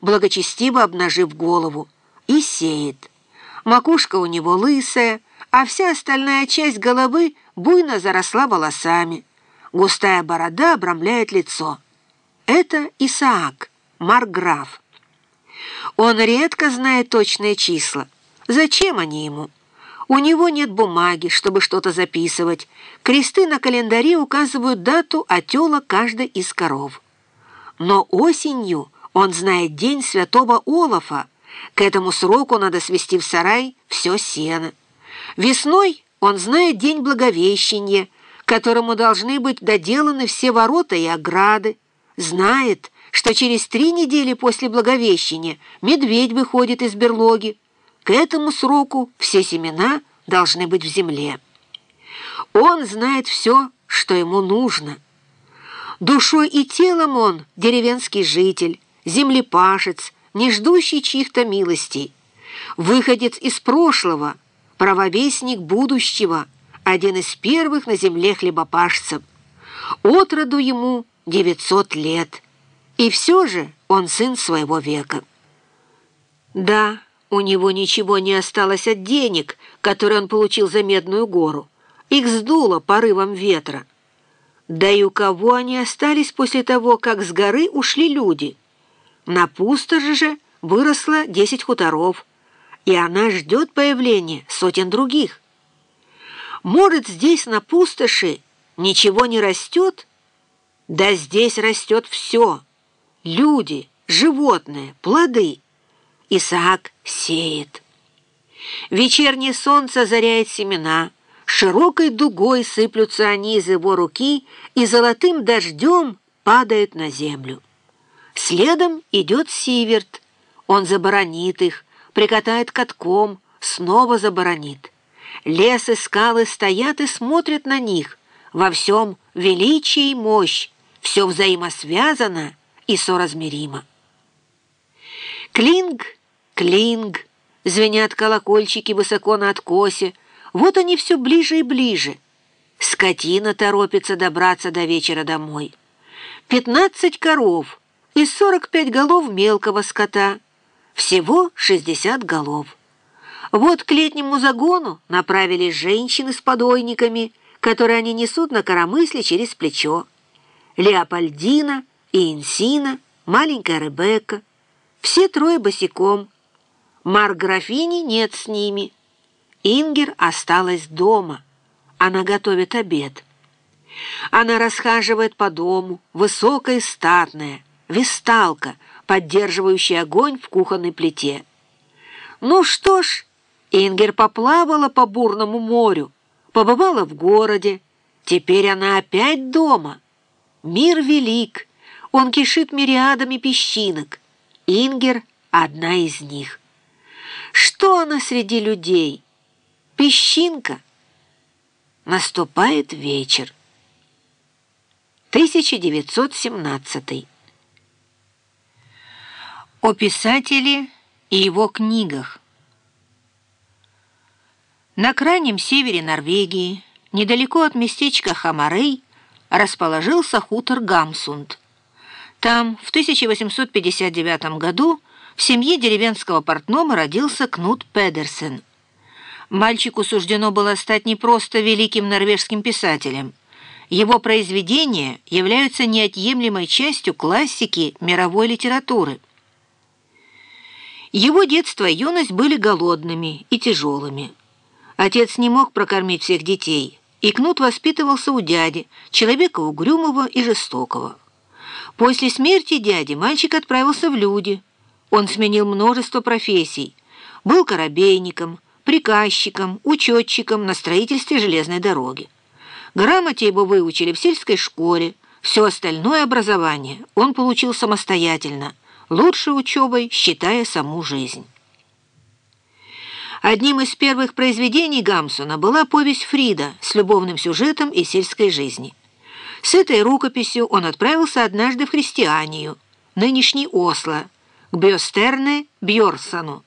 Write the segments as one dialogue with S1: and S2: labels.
S1: благочестиво обнажив голову, и сеет. Макушка у него лысая, а вся остальная часть головы буйно заросла волосами. Густая борода обрамляет лицо. Это Исаак, марграф. Он редко знает точные числа. Зачем они ему? У него нет бумаги, чтобы что-то записывать. Кресты на календаре указывают дату отела каждой из коров. Но осенью он знает день святого Олафа. К этому сроку надо свести в сарай все сено. Весной он знает день Благовещения, которому должны быть доделаны все ворота и ограды. Знает, что через три недели после Благовещения медведь выходит из берлоги. К этому сроку все семена должны быть в земле. Он знает все, что ему нужно. Душой и телом он деревенский житель, землепашец, не ждущий чьих-то милостей, выходец из прошлого, правовестник будущего, один из первых на земле хлебопашцев. Отроду ему 900 лет, и все же он сын своего века. Да, у него ничего не осталось от денег, которые он получил за Медную гору. Их сдуло порывом ветра. Да и у кого они остались после того, как с горы ушли люди? На пустоши же выросло десять хуторов, и она ждет появления сотен других. Может, здесь на пустоши ничего не растет? Да здесь растет все. Люди, животные, плоды. Исаак сеет. Вечернее солнце заряет семена, широкой дугой сыплются они из его руки и золотым дождем падают на землю. Следом идет Сиверт. Он заборонит их, прикатает катком, снова заборонит. Лес и скалы стоят и смотрят на них. Во всем величие и мощь, все взаимосвязано и соразмеримо. Клинг, клинг, звенят колокольчики высоко на откосе. Вот они все ближе и ближе. Скотина торопится добраться до вечера домой. Пятнадцать коров и сорок пять голов мелкого скота. Всего шестьдесят голов. Вот к летнему загону направились женщины с подойниками, которые они несут на коромысле через плечо. Леопольдина и Инсина, маленькая Ребекка. Все трое босиком. Марграфини нет с ними. Ингер осталась дома. Она готовит обед. Она расхаживает по дому, высокая и статная, весталка, поддерживающая огонь в кухонной плите. Ну что ж, Ингер поплавала по бурному морю, побывала в городе. Теперь она опять дома. Мир велик, он кишит мириадами песчинок. Ингер — одна из них. Что она среди людей? Песчинка. Наступает вечер. 1917 О писателе и его книгах. На крайнем севере Норвегии, недалеко от местечка Хамарей, расположился хутор Гамсунд. Там в 1859 году в семье деревенского портного родился Кнут Педерсен. Мальчику суждено было стать не просто великим норвежским писателем. Его произведения являются неотъемлемой частью классики мировой литературы. Его детство и юность были голодными и тяжелыми. Отец не мог прокормить всех детей, и Кнут воспитывался у дяди, человека угрюмого и жестокого. После смерти дяди мальчик отправился в люди. Он сменил множество профессий. Был корабейником, приказчиком, учетчиком на строительстве железной дороги. Грамоте его выучили в сельской школе. Все остальное образование он получил самостоятельно, лучшей учебой считая саму жизнь. Одним из первых произведений Гамсона была повесть «Фрида» с любовным сюжетом и сельской жизни. С этой рукописью он отправился однажды в Христианию, нынешний Осло, к Бьостерне Бьорсону.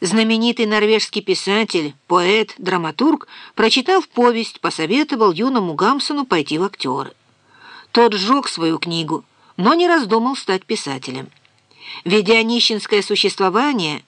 S1: Знаменитый норвежский писатель, поэт, драматург, прочитав повесть, посоветовал юному Гамсону пойти в актеры. Тот сжег свою книгу, но не раздумал стать писателем. Ведя нищенское существование,